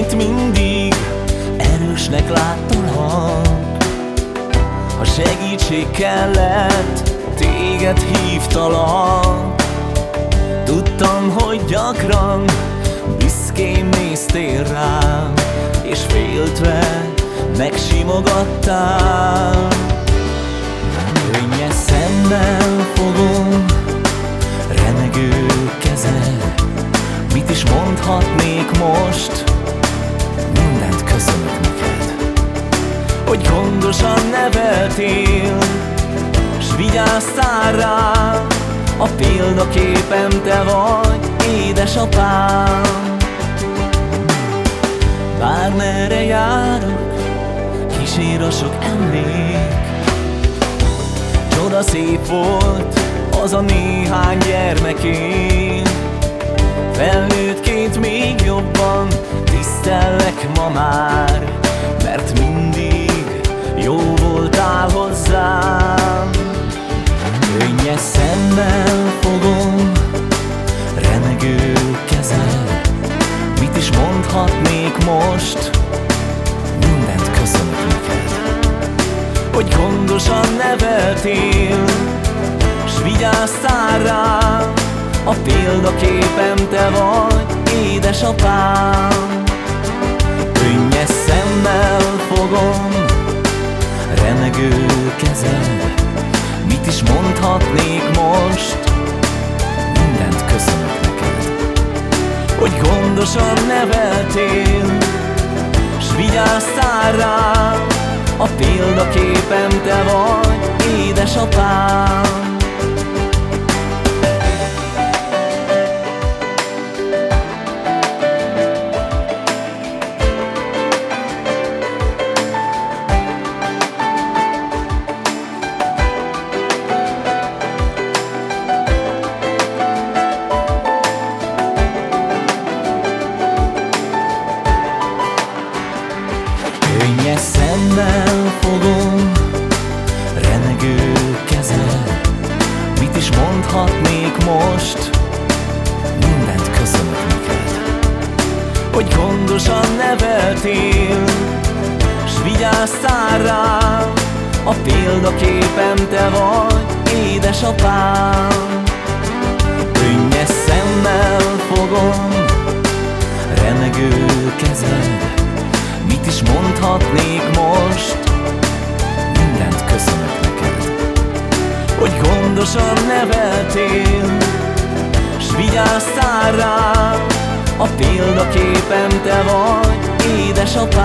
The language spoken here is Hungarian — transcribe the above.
mint mindig. Erősnek láttalak ha segítség kellett Téged hívtalak. Tudtam, hogy gyakran Büszkén néztél rám És féltve megsimogattál. Könnyes szemmel Hogy gondosan neveltél, s vigyáztál rám A példaképem te vagy, édesapám. Bármerre járok, kísér a sok emlék. Csoda szép volt az a néhány gyermekén Felnőttként még jobban tisztellek ma már Hogy gondosan neveltél, s vigyáztál rám a példaképem te vagy, édesapám. Könnyes szemmel fogom remegő kezed Mit is mondhatnék most, mindent köszönök neked Hogy gondosan neveltél, s vigyáztál rám A példaképem te vagy, édesapám mondhatnék most, mindent köszönök neked Hogy gondosan neveltél, s vigyáztál rám A példaképem te vagy, édesapám. Könnyes szemmel fogom remegő kezed. Mit is mondhatnék most, gondosan neveltél, s vigyáztál rám A példaképem te vagy, édesapám